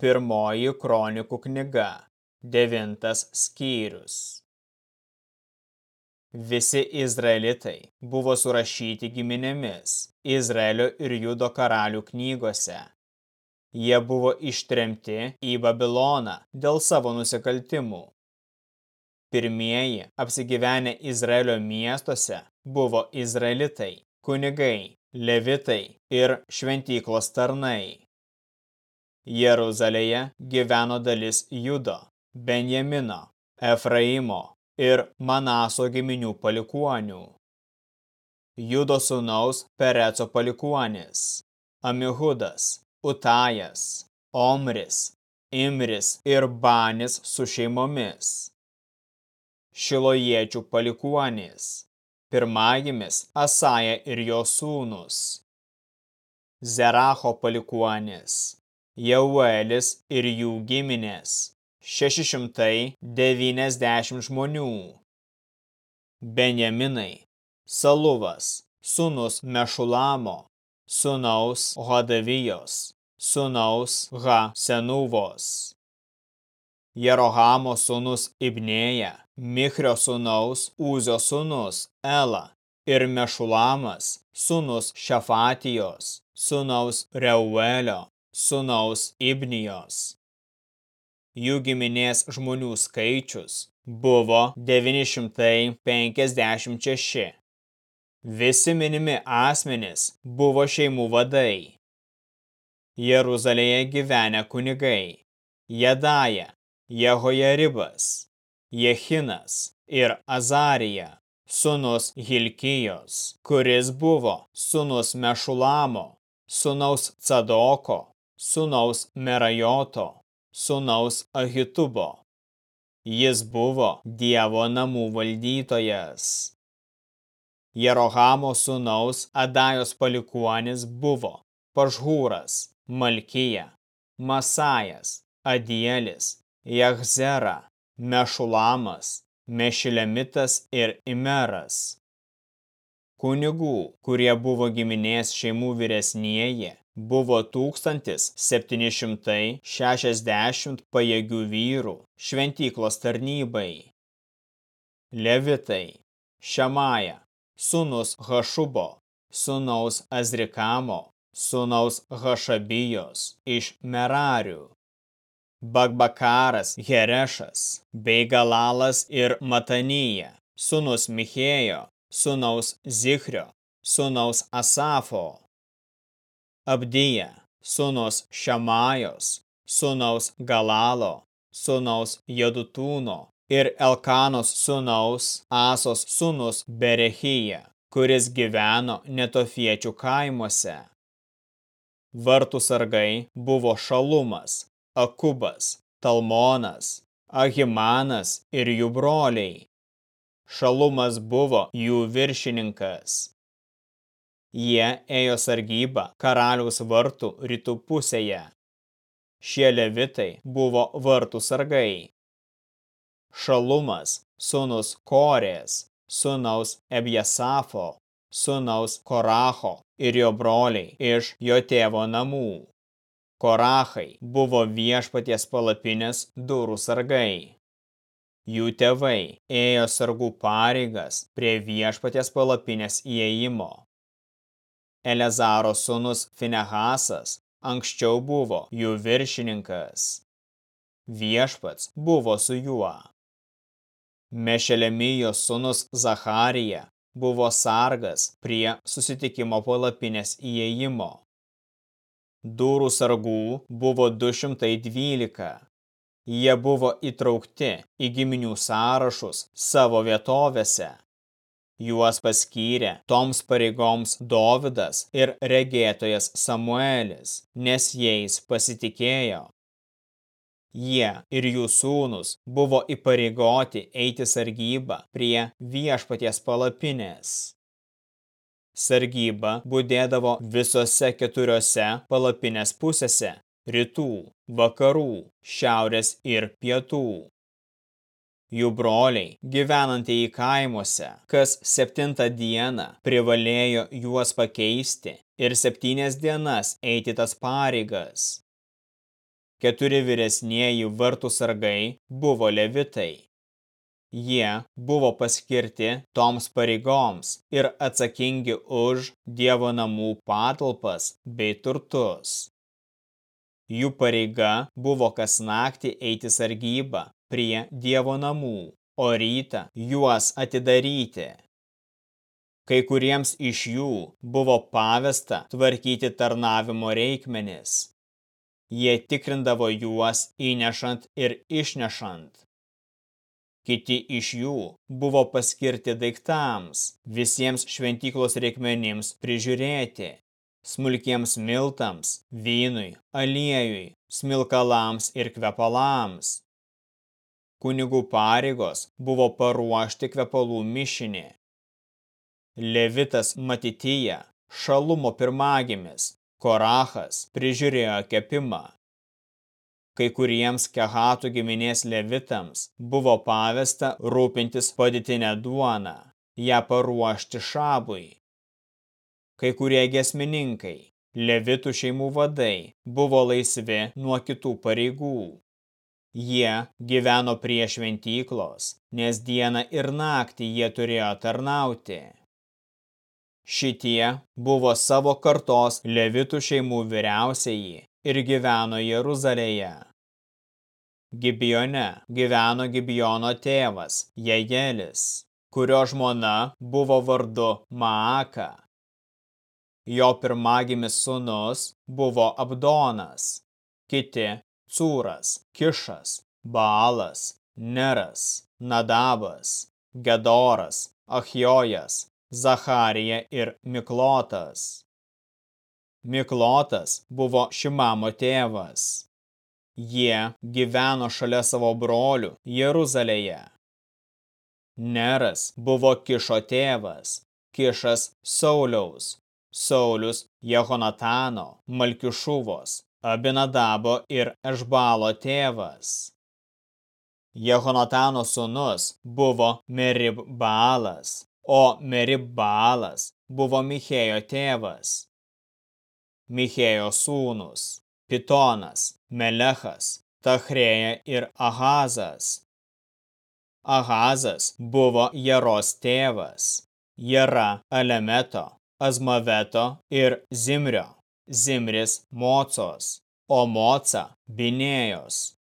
Pirmoji kronikų knyga, devintas skyrius. Visi izraelitai buvo surašyti giminėmis Izraelio ir Judo karalių knygose. Jie buvo ištremti į Babiloną dėl savo nusikaltimų. Pirmieji apsigyvenę Izraelio miestuose buvo izraelitai, kunigai, levitai ir šventyklos tarnai. Jeruzalėje gyveno dalis Judo, Benjamino, Efraimo ir Manaso giminių palikuonių. Judo sūnaus Pereco palikuonis, Amihudas, Utajas, Omris, Imris ir Banis su šeimomis. Šilojiečių palikuonis, pirmagimis Asaja ir jo sūnus. Zeracho palikuonis, Jauelis ir jų giminės – 690 žmonių. Benjaminai, Saluvas, sūnus Mešulamo, sūnaus Hodavijos, sūnaus Ha Senuvos. Jerohamo sūnus Ibnėja, Michrio sūnaus Uzio sūnus Ela. Ir Mešulamas, sūnus Šafatijos, sūnaus Reuelio, sūnaus Ibnijos. Jų giminės žmonių skaičius buvo 956. Visi minimi asmenys buvo šeimų vadai. Jeruzalėje gyvenę kunigai Jedaja, Jehojaribas, Jehinas ir Azarija, sunus Hilkijos, kuris buvo sunus Mešulamo, sunaus Cadoko, sūnaus Merajoto, sūnaus Ahitubo. Jis buvo Dievo namų valdytojas. Jerohamo sūnaus Adajos palikuonis buvo Pažhūras, Malkija, Masajas, Adielis, Jahzera, Mešulamas, Mešilemitas ir Imeras. Kunigų, kurie buvo giminės šeimų vyresnieji, buvo 1760 pajėgių vyrų. Šventyklos tarnybai. Levitai, Šamaja, sūnus Hašubo, sūnaus Azrikamo, sūnaus Hašabijos. Iš Merarių. Bagbakaras, Herešas, bei Galalas ir Matanija, sūnus Michėjo, sūnaus Zichrio, sūnaus Asafo, Abdija, sūnus Šamajos, sūnaus Galalo, sūnaus Jodutūno ir Elkanos sūnaus Asos sūnus Berechija, kuris gyveno netofiečių kaimuose. Vartų sargai buvo Šalumas, Akubas, Talmonas, Ahimanas ir jų broliai. Šalumas buvo jų viršininkas. Jie ėjo sargybą karaliaus vartų rytų pusėje. Šie levitai buvo vartų sargai. Šalumas, sūnus Korės, sūnaus Ebjesafo, sūnaus Koracho ir jo broliai iš jo tėvo namų. Korachai buvo viešpaties palapinės durų sargai. Jų tėvai ėjo sargų pareigas prie viešpaties palapinės įėjimo. Elezaro sūnus Finehasas anksčiau buvo jų viršininkas. Viešpats buvo su juo. Mešelemijos sūnus Zacharija buvo sargas prie susitikimo palapinės įėjimo. Durų sargų buvo 212. Jie buvo įtraukti į giminių sąrašus savo vietovėse. Juos paskyrė toms pareigoms Dovidas ir regėtojas Samuelis, nes jais pasitikėjo. Jie ir jų sūnus buvo įpareigoti eiti sargybą prie viešpaties palapinės. Sargyba būdėdavo visose keturiose palapinės pusėse – rytų, vakarų, šiaurės ir pietų jų broliai, gyvenantieji kaimuose, kas septintą dieną privalėjo juos pakeisti ir septynias dienas eiti tas pareigas. Keturi vyresnieji vartų sargai buvo levitai. Jie buvo paskirti toms pareigoms ir atsakingi už Dievo namų patalpas bei turtus. Jų pareiga buvo kas naktį eiti sargybą prie Dievo namų, o rytą juos atidaryti. Kai kuriems iš jų buvo pavesta tvarkyti tarnavimo reikmenis. Jie tikrindavo juos įnešant ir išnešant. Kiti iš jų buvo paskirti daiktams, visiems šventyklos reikmenims prižiūrėti, smulkiems miltams, vynui, aliejui, smilkalams ir kvepalams. Kunigų pareigos buvo paruošti kvepalų mišinį. Levitas Matityja, Šalumo pirmagimis, Korachas prižiūrėjo kepimą. Kai kuriems kehatų giminės levitams buvo pavesta rūpintis padėtinę duoną, ją paruošti šabui. Kai kurie gesmininkai, levitų šeimų vadai, buvo laisvi nuo kitų pareigų. Jie gyveno prie šventyklos, nes dieną ir naktį jie turėjo tarnauti. Šitie buvo savo kartos levitų šeimų vyriausieji ir gyveno Jeruzalėje. Gibione gyveno Gibiono tėvas Jejelis, kurio žmona buvo vardu Maaka. Jo pirmagimis sūnus buvo Abdonas, kiti Cūras, Kišas, Baalas, Neras, Nadabas, Gedoras, Achjojas, Zacharija ir Miklotas. Miklotas buvo Šimamo tėvas. Jie gyveno šalia savo brolių Jeruzalėje. Neras buvo Kišo tėvas, Kišas Sauliaus, Saulius Jehonatano, Malkišuvos, Abinadabo ir Ešbalo tėvas. Jehonatano sūnus buvo Merib Baalas, o Meribbalas buvo Michėjo tėvas. Michėjo sūnus, Pitonas, Melechas, Tachrėja ir Ahazas. Ahazas buvo Jeros tėvas, Jera Alemeto, Azmaveto ir Zimrio, Zimris Mocos, o Moca Binėjos.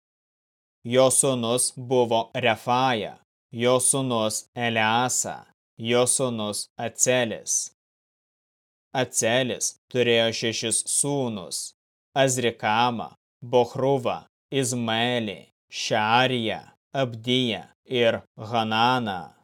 Jo sūnus buvo Refaja, jo sūnus Eleasa, jo sūnus Acelis. Acelis turėjo šešis sūnus – Azrikamą, Bochruvą, Izmaelį, Šariją, Abdiją ir Hananą.